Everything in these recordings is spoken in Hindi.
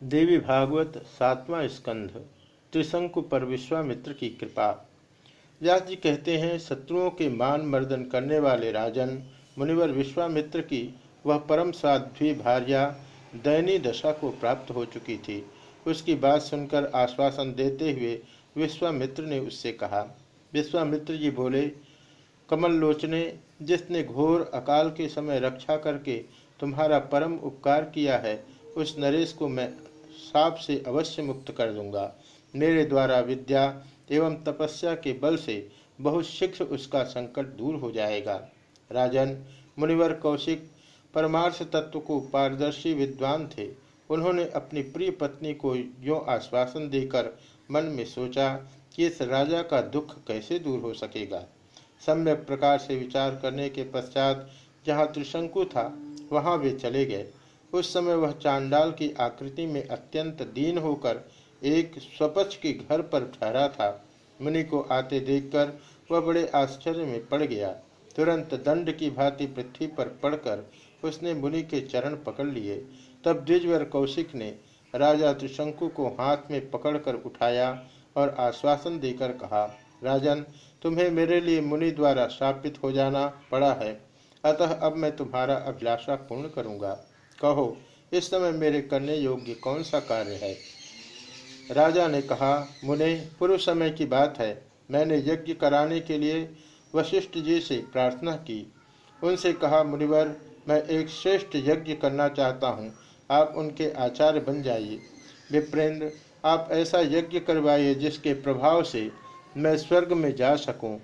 देवी भागवत सातवां स्कंध, त्रिशंकु पर विश्वामित्र की कृपा। व्यास जी कहते हैं, शत्रुओं के मान मर्दन करने वाले राजन, मुनिवर विश्वामित्र की वह परम साध्वी भार्या दयनीय दशा को प्राप्त हो चुकी थी। उसकी बात सुनकर आश्वासन देते हुए विश्वामित्र ने उससे कहा, विश्वामित्र जी बोले कमल लोचने जिसने घोर अकाल के समय रक्षा करके तुम्हारा परम उपकार किया है उस नरेश को मैं साप से अवश्य मुक्त कर दूँगा। मेरे द्वारा विद्या एवं तपस्या के बल से बहुत शीघ्र उसका संकट दूर हो जाएगा। राजन, मुनिवर कौशिक परमार्थ तत्व को पारदर्शी विद्वान थे। उन्होंने अपनी प्रिय पत्नी को यो आश्वासन देकर मन में सोचा कि इस राजा का दुख कैसे दूर हो सकेगा। सम्यक प्रकार से विचार करने के पश्चात जहाँ त्रिशंकु था, वहाँ वे चले गए। उस समय वह चांडाल की आकृति में अत्यंत दीन होकर एक स्वपच के घर पर ठहरा था। मुनि को आते देखकर वह बड़े आश्चर्य में पड़ गया। तुरंत दंड की भांति पृथ्वी पर पड़कर उसने मुनि के चरण पकड़ लिए। तब द्विजवर कौशिक ने राजा त्रिशंकु को हाथ में पकड़कर उठाया और आश्वासन देकर कहा, राजन, तुम्हें मेरे लिए मुनि द्वारा स्थापित हो जाना पड़ा है। अतः अब मैं तुम्हारा अभिलाषा पूर्ण करूँगा। कहो, इस समय मेरे करने योग्य कौन सा कार्य है? राजा ने कहा, मुने पूर्व समय की बात है। मैंने यज्ञ कराने के लिए वशिष्ठ जी से प्रार्थना की। उनसे कहा, मुनिवर, मैं एक श्रेष्ठ यज्ञ करना चाहता हूँ। आप उनके आचार्य बन जाइए। विप्रेंद्र, आप ऐसा यज्ञ करवाइए जिसके प्रभाव से मैं स्वर्ग में जा सकूँ।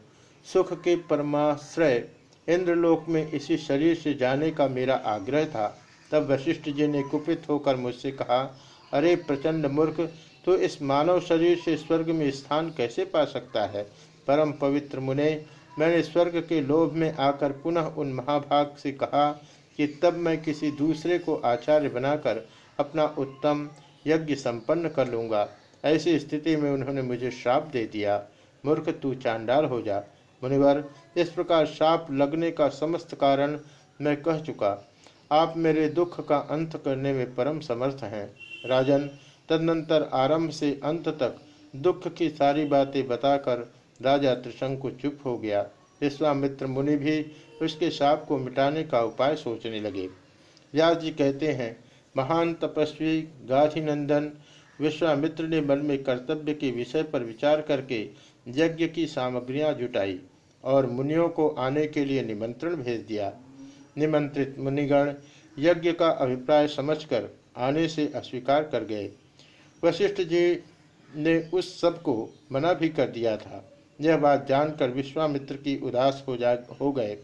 सुख के परमाश्रय, इंद्रलोक में इसी शरीर से जाने का मेरा आग्रह था। तब वशिष्ठ जी ने कुपित होकर मुझसे कहा, अरे प्रचंड मूर्ख तो इस मानव शरीर से स्वर्ग में स्थान कैसे पा सकता है? परम पवित्र मुने, मैंने स्वर्ग के लोभ में आकर पुनः उन महाभाग से कहा कि तब मैं किसी दूसरे को आचार्य बनाकर अपना उत्तम यज्ञ संपन्न कर लूँगा। ऐसी स्थिति में उन्होंने मुझे श्राप दे दिया। मूर्ख, तू चांडाल हो जा। मुनिवर, इस प्रकार श्राप लगने का समस्त कारण मैं कह चुका। आप मेरे दुख का अंत करने में परम समर्थ हैं। राजन, तदनंतर आरंभ से अंत तक दुख की सारी बातें बताकर राजा त्रिशंकु चुप हो गया। विश्वामित्र मुनि भी उसके शाप को मिटाने का उपाय सोचने लगे। व्यास जी कहते हैं, महान तपस्वी गाधीनंदन विश्वामित्र ने मन में कर्तव्य के विषय पर विचार करके यज्ञ की सामग्रियाँ जुटाई और मुनियों को आने के लिए निमंत्रण भेज दिया। निमंत्रित मुनिगण यज्ञ का अभिप्राय समझकर आने से अस्वीकार कर गए। वशिष्ठ जी ने उस सबको मना भी कर दिया था। यह बात जानकर विश्वामित्र की उदास हो जा, हो गए।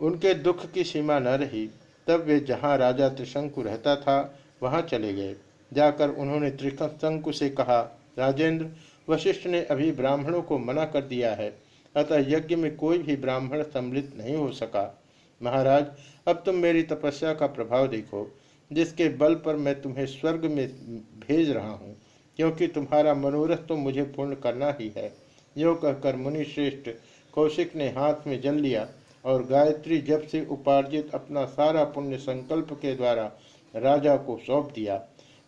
उनके दुख की सीमा न रही, तब वे जहाँ राजा त्रिशंकु रहता था, वहाँ चले गए। जाकर उन्होंने त्रिशंकु से कहा, राजेंद्र, वशिष्ठ ने अभी ब्राह्मणों को मना कर दिया है, अतः यज्ञ में कोई भी ब्राह्मण सम्मिलित नहीं हो सका। महाराज, अब तुम मेरी तपस्या का प्रभाव देखो, जिसके बल पर मैं तुम्हें स्वर्ग में भेज रहा हूँ, क्योंकि तुम्हारा मनोरथ तो मुझे पूर्ण करना ही है। यो कहकर मुनि श्रेष्ठ कौशिक ने हाथ में जल लिया और गायत्री जब से उपार्जित अपना सारा पुण्य संकल्प के द्वारा राजा को सौंप दिया,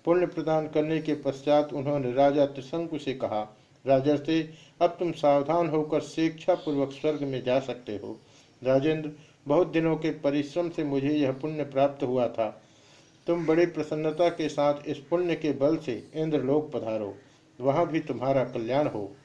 पुण्य प्रदान करने के पश्चात उन्होंने राजा त्रिशंकु से कहा, राजर्षि, अब तुम सावधान होकर शिक्षा पूर्वक स्वर्ग में जा सकते हो। राजेंद्र बहुत दिनों के परिश्रम से मुझे यह पुण्य प्राप्त हुआ था। तुम बड़ी प्रसन्नता के साथ इस पुण्य के बल से इंद्रलोक पधारो। वहाँ भी तुम्हारा कल्याण हो।